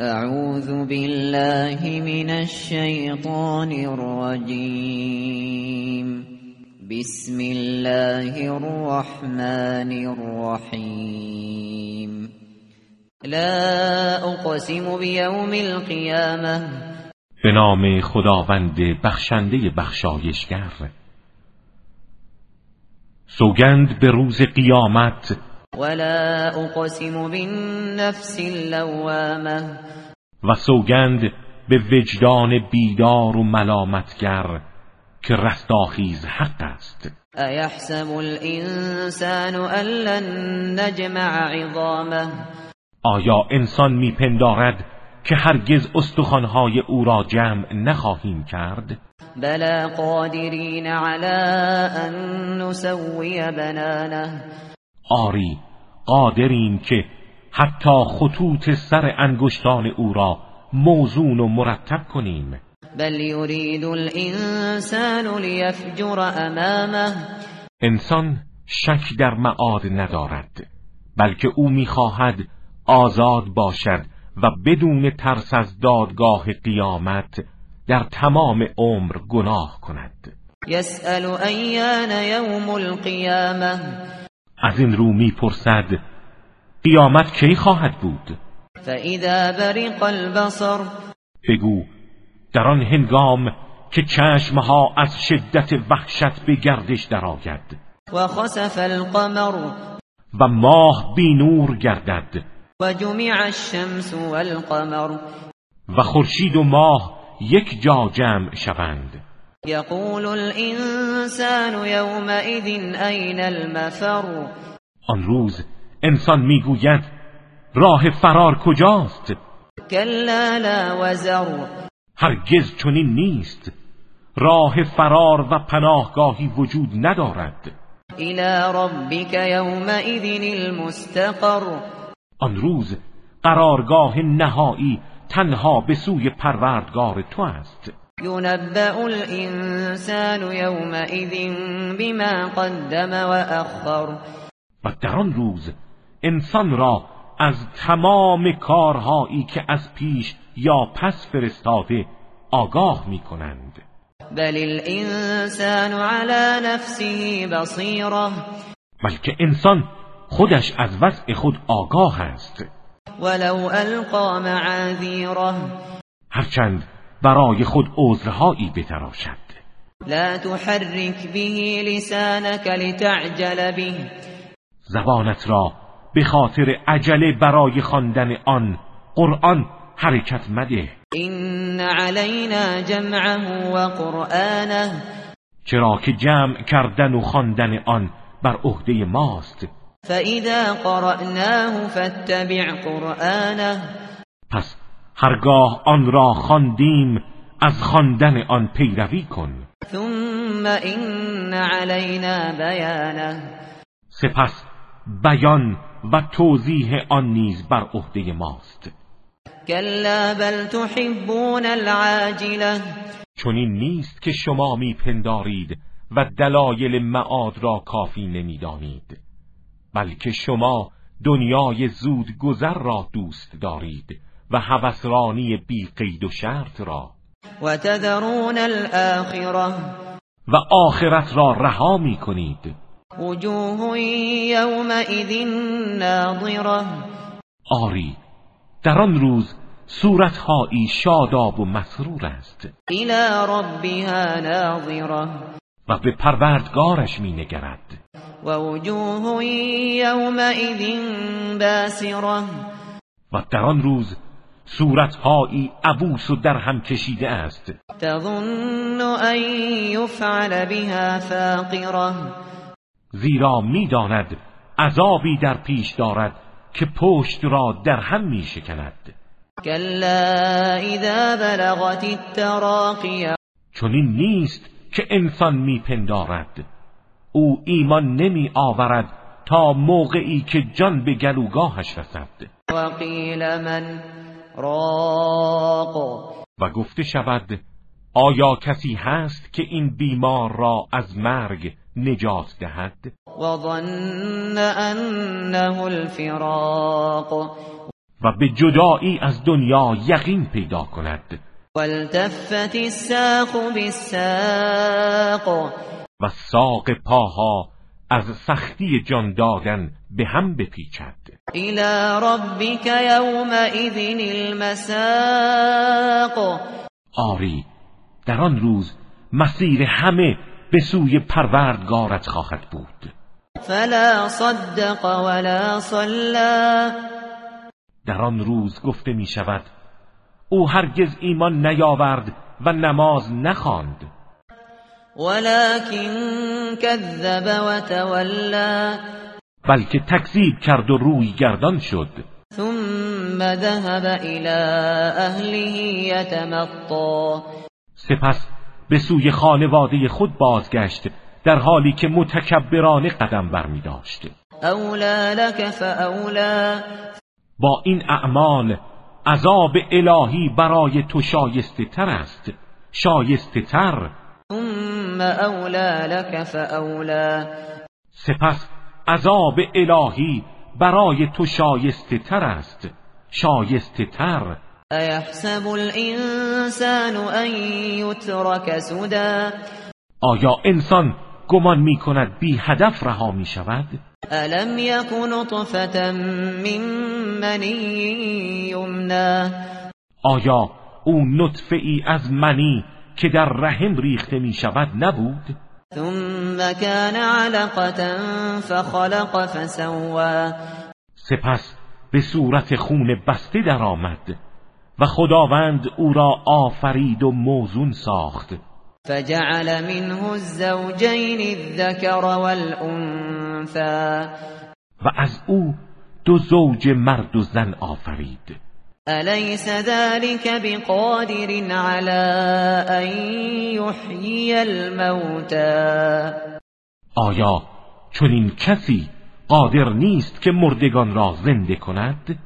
اعوذ بالله من الشیطان الرجیم بسم الله الرحمن الرحیم لا اقسم بیوم القیامه به نام خداوند بخشنده بخشایشگر. سوگند به روز قیامت ولا اقسم بالنفس اللوامه و سوگند به وجدان بیدار و ملامتگر که رستاخیز حق است. ایحسب الانسان ان لن نجمع عظامه؟ آیا انسان میپندارد که هرگز استخوانهای او را جمع نخواهیم کرد؟ بلا قادرین علی ان نسوی بنانه. آری قادریم که حتی خطوط سر انگشتان او را موزون و مرتب کنیم. بل یرید الانسان لیفجر امامه. انسان شک در معاد ندارد بلکه او می‌خواهد آزاد باشد و بدون ترس از دادگاه قیامت در تمام عمر گناه کند. یسأل ایان یوم القیامه. از این رو می‌پرسد قیامت کی خواهد بود؟ فاذا برق البصر بگو در آن هنگام که چشمها از شدت وحشت به گردش درآید. و خسف القمر و ماه بی نور گردد. و جمع الشمس والقمر و خورشید و ماه یک جا جمع شوند. یقول الانسان یومئذ این المفر؟ آن روز انسان می‌گوید راه فرار کجاست؟ کلا لا وزر. هرگز چنین نیست. راه فرار و پناهگاهی وجود ندارد. الى ربك یومئذ المستقر. آن روز قرارگاه نهایی تنها به سوی پروردگار تو است. ينبأ الانسان يومئذ بما قدم واخر و در آن روز انسان را از تمام کارهایی که از پیش یا پس فرستاده آگاه می کنند بل الانسان على نفسه بصیره بلکه انسان خودش از وضع خود آگاه است. ولو القا معاذیره هرچند برای خود عذرهایی بتراشد. لا تحرك به لسانك لتعجل به. زبانت را به خاطر عجله برای خواندن آن قرآن حرکت مده. این علینا جمعه و قرآنه. چرا که جمع کردن و خواندن آن بر عهده ماست. فاذا قرأناه فاتبع قرآنه. پس هرگاه آن را خواندیم از خواندن آن پیروی کن. ثم این علینا بیانه سپس بیان و توضیح آن نیز بر عهده ماست. کلا بل تحبون العاجله. چنین نیست که شما میپندارید و دلایل معاد را کافی نمی‌دانید بلکه شما دنیای زود گذر را دوست دارید. و هوسرانی بی قید و شرط را. و تذرون الاخره و آخرت را رها می کنید. وجوه یومئذ ناظره آری در آن روز صورتهایی شاداب و مسرور است. الى ربها ناظره و به پروردگارش می نگرد. و وجوه یومئذ باسره و در آن روز صورتهایی عبوس و در هم کشیده است. تظن ان یفعل بها فاقره. زیرا می‌داند عذابی در پیش دارد که پشت را در هم می شکند کلا اذا بلغت التراقی. چنین نیست که انسان میپندارد. او ایمان نمی آورد تا موقعی که جان به گلوگاهش رسد. وقیل من راق. و گفته شود آیا کسی هست که این بیمار را از مرگ نجات دهد؟ و ظن انه الفراق. و به جدایی از دنیا یقین پیدا کند. والتفت الساق بالساق. و ساق پاها از سختی جان دادن به هم بپیچد. الى ربك يومئذ المساق. آری در آن روز مسیر همه به سوی پروردگارت خواهد بود. فلا صدق ولا صلى در آن روز گفته می شود او هرگز ایمان نیاورد و نماز نخواند. ولكن كذب وتولى. بلکه تکذیب کرد و روی گردان شد. ثم ذهب الى اهله يتمطى. سپس به سوی خانواده خود بازگشت در حالی که متکبرانه قدم برمی داشت اولا لك فاولا با این اعمال عذاب الهی برای تو شایسته تر است. شایسته تر ثم اولا لك فاولا سپس عذاب الهی برای تو شایسته تر است. شایسته تر. ایحسب الانسان ان یترک سدا آیا انسان گمان می کند بی هدف رها می شود؟ الم یکن نطفه من منی یمنا آیا او نطفه ای از منی که در رحم ریخته می شود نبود؟ ثم كان علقة فخلق فسوا سپس به صورت خون بسته درآمد و خداوند او را آفرید و موزون ساخت. فجعل منه الزوجين الذكر والأنثى. و از او دو زوج مرد و زن آفرید. أليس ذلك بقادر على أن يحيي الموتى؟ آیا چون این کسی قادر نیست که مردگان را زنده کند؟